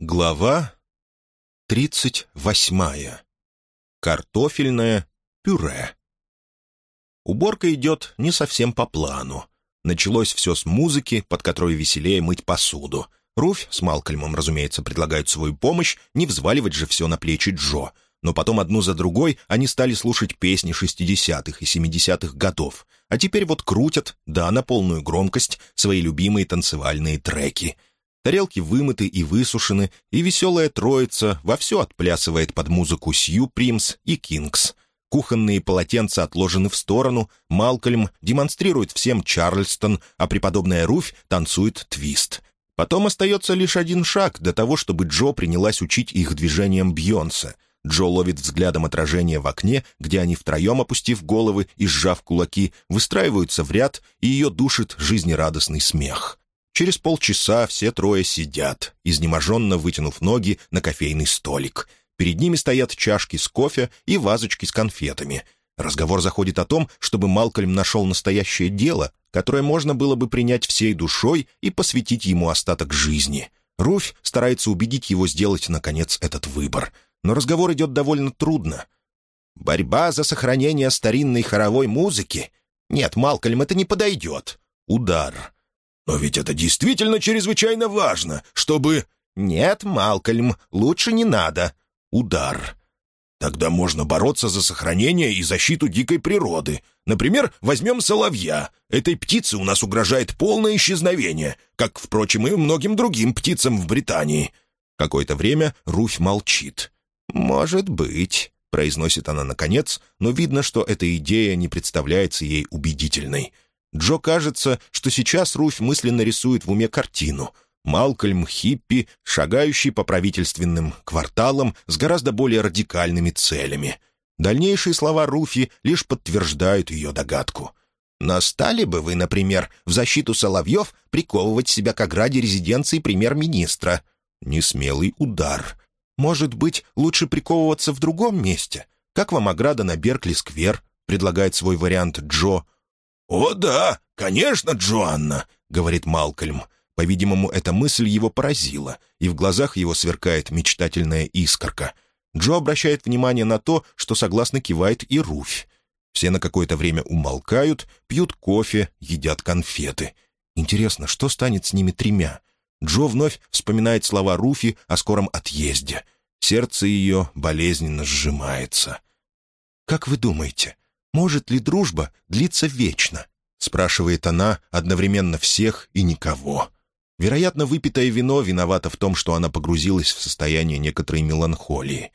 Глава тридцать восьмая. Картофельное пюре. Уборка идет не совсем по плану. Началось все с музыки, под которой веселее мыть посуду. Руфь с Малкольмом, разумеется, предлагают свою помощь, не взваливать же все на плечи Джо. Но потом одну за другой они стали слушать песни шестидесятых и семидесятых годов. А теперь вот крутят, да, на полную громкость, свои любимые танцевальные треки — Тарелки вымыты и высушены, и веселая троица вовсю отплясывает под музыку Сью Примс и Кингс. Кухонные полотенца отложены в сторону, Малкольм демонстрирует всем Чарльстон, а преподобная Руфь танцует твист. Потом остается лишь один шаг до того, чтобы Джо принялась учить их движением Бьонса. Джо ловит взглядом отражение в окне, где они втроем, опустив головы и сжав кулаки, выстраиваются в ряд, и ее душит жизнерадостный смех. Через полчаса все трое сидят, изнеможенно вытянув ноги на кофейный столик. Перед ними стоят чашки с кофе и вазочки с конфетами. Разговор заходит о том, чтобы Малкольм нашел настоящее дело, которое можно было бы принять всей душой и посвятить ему остаток жизни. Руфь старается убедить его сделать, наконец, этот выбор. Но разговор идет довольно трудно. «Борьба за сохранение старинной хоровой музыки? Нет, Малкольм, это не подойдет. Удар. «Но ведь это действительно чрезвычайно важно, чтобы...» «Нет, Малкольм, лучше не надо. Удар». «Тогда можно бороться за сохранение и защиту дикой природы. Например, возьмем соловья. Этой птице у нас угрожает полное исчезновение, как, впрочем, и многим другим птицам в Британии». Какое-то время Руфь молчит. «Может быть», — произносит она наконец, но видно, что эта идея не представляется ей убедительной. Джо кажется, что сейчас Руфь мысленно рисует в уме картину. Малкольм хиппи, шагающий по правительственным кварталам с гораздо более радикальными целями. Дальнейшие слова Руфи лишь подтверждают ее догадку. «Но стали бы вы, например, в защиту Соловьев приковывать себя к ограде резиденции премьер-министра?» Несмелый удар. «Может быть, лучше приковываться в другом месте? Как вам ограда на Беркли-сквер?» — предлагает свой вариант Джо. «О да, конечно, Джоанна», — говорит Малкольм. По-видимому, эта мысль его поразила, и в глазах его сверкает мечтательная искорка. Джо обращает внимание на то, что согласно кивает и Руфь. Все на какое-то время умолкают, пьют кофе, едят конфеты. Интересно, что станет с ними тремя? Джо вновь вспоминает слова Руфи о скором отъезде. Сердце ее болезненно сжимается. «Как вы думаете, может ли дружба длиться вечно?» — спрашивает она одновременно всех и никого. Вероятно, выпитое вино виновато в том, что она погрузилась в состояние некоторой меланхолии.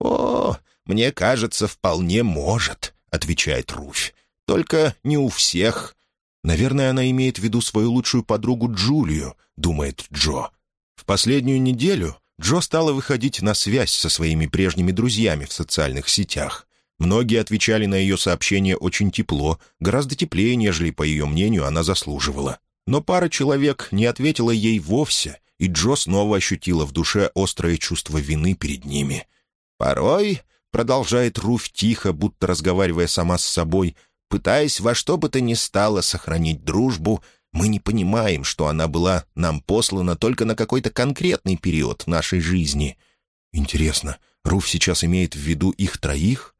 «О, мне кажется, вполне может», — отвечает Руфь. «Только не у всех». «Наверное, она имеет в виду свою лучшую подругу Джулию», — думает Джо. В последнюю неделю Джо стала выходить на связь со своими прежними друзьями в социальных сетях. Многие отвечали на ее сообщение очень тепло, гораздо теплее, нежели, по ее мнению, она заслуживала. Но пара человек не ответила ей вовсе, и Джо снова ощутила в душе острое чувство вины перед ними. «Порой», — продолжает Руф тихо, будто разговаривая сама с собой, «пытаясь во что бы то ни стало сохранить дружбу, мы не понимаем, что она была нам послана только на какой-то конкретный период нашей жизни». «Интересно, Руф сейчас имеет в виду их троих?»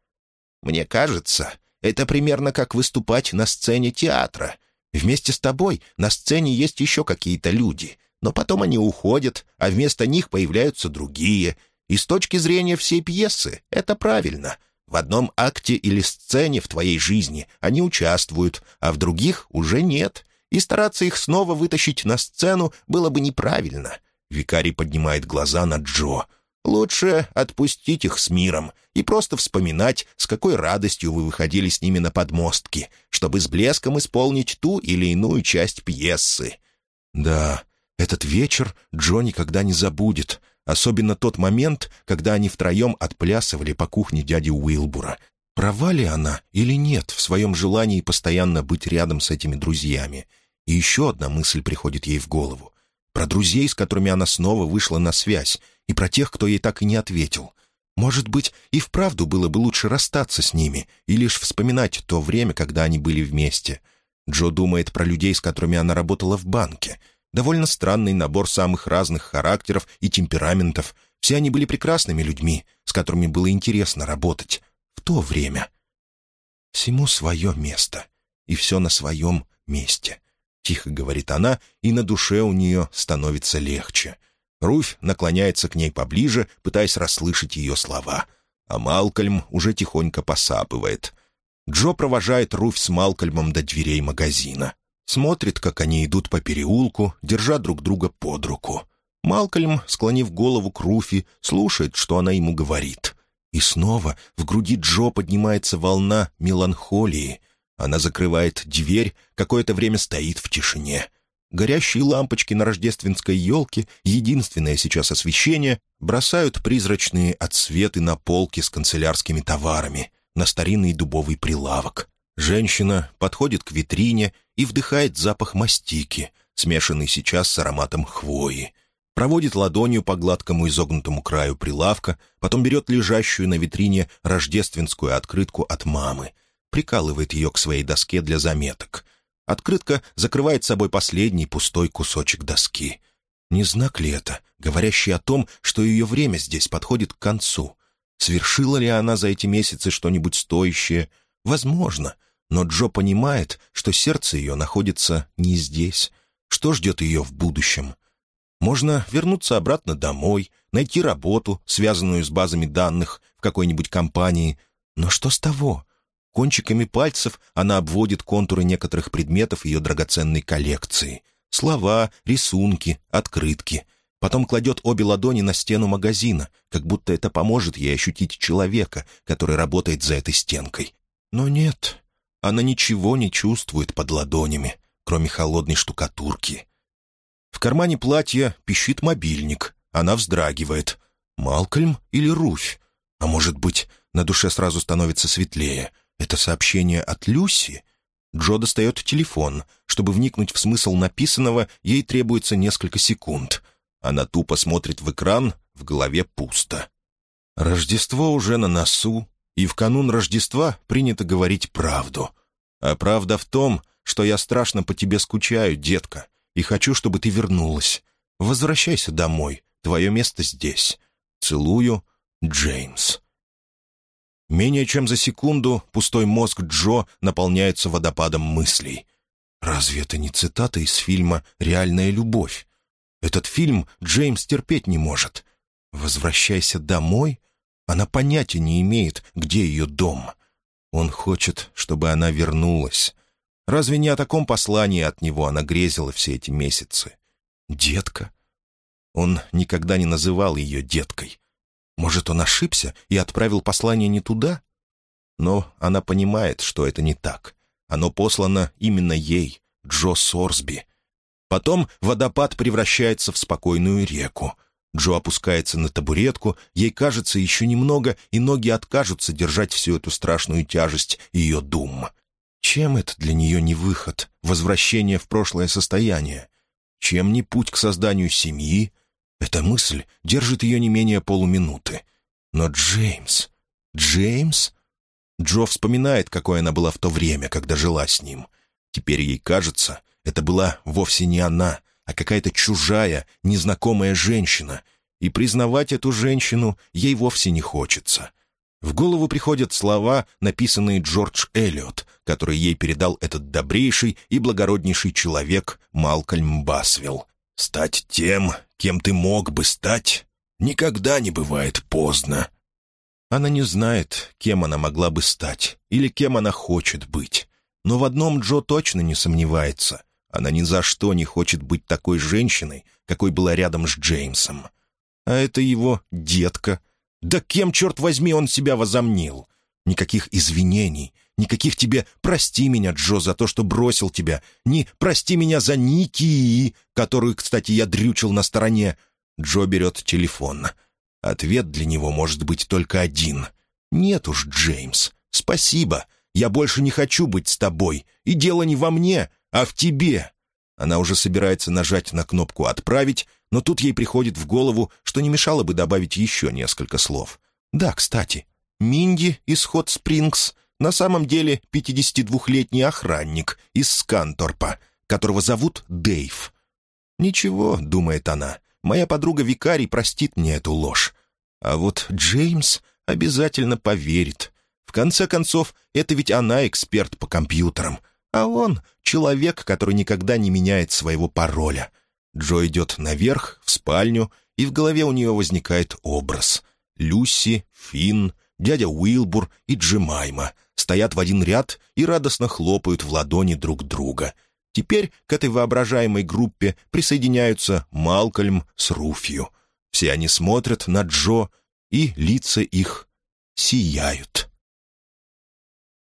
Мне кажется, это примерно как выступать на сцене театра. Вместе с тобой на сцене есть еще какие-то люди, но потом они уходят, а вместо них появляются другие. И с точки зрения всей пьесы это правильно. В одном акте или сцене в твоей жизни они участвуют, а в других уже нет. И стараться их снова вытащить на сцену было бы неправильно. Викарий поднимает глаза на Джо — Лучше отпустить их с миром и просто вспоминать, с какой радостью вы выходили с ними на подмостки, чтобы с блеском исполнить ту или иную часть пьесы. Да, этот вечер Джо никогда не забудет, особенно тот момент, когда они втроем отплясывали по кухне дяди Уилбура. Права ли она или нет в своем желании постоянно быть рядом с этими друзьями? И еще одна мысль приходит ей в голову. Про друзей, с которыми она снова вышла на связь, и про тех, кто ей так и не ответил. Может быть, и вправду было бы лучше расстаться с ними и лишь вспоминать то время, когда они были вместе. Джо думает про людей, с которыми она работала в банке. Довольно странный набор самых разных характеров и темпераментов. Все они были прекрасными людьми, с которыми было интересно работать. В то время. Всему свое место. И все на своем месте. Тихо говорит она, и на душе у нее становится легче. Руфь наклоняется к ней поближе, пытаясь расслышать ее слова. А Малкольм уже тихонько посапывает. Джо провожает Руфь с Малкольмом до дверей магазина. Смотрит, как они идут по переулку, держа друг друга под руку. Малкольм, склонив голову к Руфи, слушает, что она ему говорит. И снова в груди Джо поднимается волна меланхолии. Она закрывает дверь, какое-то время стоит в тишине. Горящие лампочки на рождественской елке, единственное сейчас освещение, бросают призрачные отсветы на полки с канцелярскими товарами, на старинный дубовый прилавок. Женщина подходит к витрине и вдыхает запах мастики, смешанный сейчас с ароматом хвои. Проводит ладонью по гладкому изогнутому краю прилавка, потом берет лежащую на витрине рождественскую открытку от мамы, прикалывает ее к своей доске для заметок. Открытка закрывает собой последний пустой кусочек доски. Не знак ли это, говорящий о том, что ее время здесь подходит к концу? Свершила ли она за эти месяцы что-нибудь стоящее? Возможно — но Джо понимает, что сердце ее находится не здесь. Что ждет ее в будущем? Можно вернуться обратно домой, найти работу, связанную с базами данных в какой-нибудь компании. Но что с того? Кончиками пальцев она обводит контуры некоторых предметов ее драгоценной коллекции. Слова, рисунки, открытки. Потом кладет обе ладони на стену магазина, как будто это поможет ей ощутить человека, который работает за этой стенкой. Но нет, она ничего не чувствует под ладонями, кроме холодной штукатурки. В кармане платья пищит мобильник. Она вздрагивает. Малкольм или Руфь? А может быть, на душе сразу становится светлее. Это сообщение от Люси? Джо достает телефон. Чтобы вникнуть в смысл написанного, ей требуется несколько секунд. Она тупо смотрит в экран, в голове пусто. Рождество уже на носу, и в канун Рождества принято говорить правду. А правда в том, что я страшно по тебе скучаю, детка, и хочу, чтобы ты вернулась. Возвращайся домой, твое место здесь. Целую, Джеймс». Менее чем за секунду пустой мозг Джо наполняется водопадом мыслей. Разве это не цитата из фильма «Реальная любовь»? Этот фильм Джеймс терпеть не может. «Возвращайся домой»? Она понятия не имеет, где ее дом. Он хочет, чтобы она вернулась. Разве не о таком послании от него она грезила все эти месяцы? Детка? Он никогда не называл ее деткой. Может, он ошибся и отправил послание не туда? Но она понимает, что это не так. Оно послано именно ей, Джо Сорсби. Потом водопад превращается в спокойную реку — Джо опускается на табуретку, ей кажется еще немного, и ноги откажутся держать всю эту страшную тяжесть ее дум. Чем это для нее не выход, возвращение в прошлое состояние? Чем не путь к созданию семьи? Эта мысль держит ее не менее полуминуты. Но Джеймс... Джеймс? Джо вспоминает, какой она была в то время, когда жила с ним. Теперь ей кажется, это была вовсе не она, а какая-то чужая, незнакомая женщина, и признавать эту женщину ей вовсе не хочется. В голову приходят слова, написанные Джордж Эллиот, который ей передал этот добрейший и благороднейший человек Малкольм Басвилл. «Стать тем, кем ты мог бы стать, никогда не бывает поздно». Она не знает, кем она могла бы стать или кем она хочет быть. Но в одном Джо точно не сомневается. Она ни за что не хочет быть такой женщиной, какой была рядом с Джеймсом. А это его детка. Да кем, черт возьми, он себя возомнил? Никаких извинений, никаких тебе «прости меня, Джо, за то, что бросил тебя», ни «прости меня за Ники», которую, кстати, я дрючил на стороне. Джо берет телефон. Ответ для него может быть только один. «Нет уж, Джеймс, спасибо. Я больше не хочу быть с тобой. И дело не во мне, а в тебе». Она уже собирается нажать на кнопку «Отправить», но тут ей приходит в голову, что не мешало бы добавить еще несколько слов. «Да, кстати, Минди из Хот Спрингс на самом деле 52-летний охранник из Сканторпа, которого зовут Дейв. «Ничего», — думает она, — «моя подруга Викарий простит мне эту ложь. А вот Джеймс обязательно поверит. В конце концов, это ведь она эксперт по компьютерам, а он — человек, который никогда не меняет своего пароля. Джо идет наверх, в спальню, и в голове у нее возникает образ. Люси, Финн, дядя Уилбур и Джимайма стоят в один ряд и радостно хлопают в ладони друг друга. Теперь к этой воображаемой группе присоединяются Малкольм с Руфью. Все они смотрят на Джо, и лица их сияют.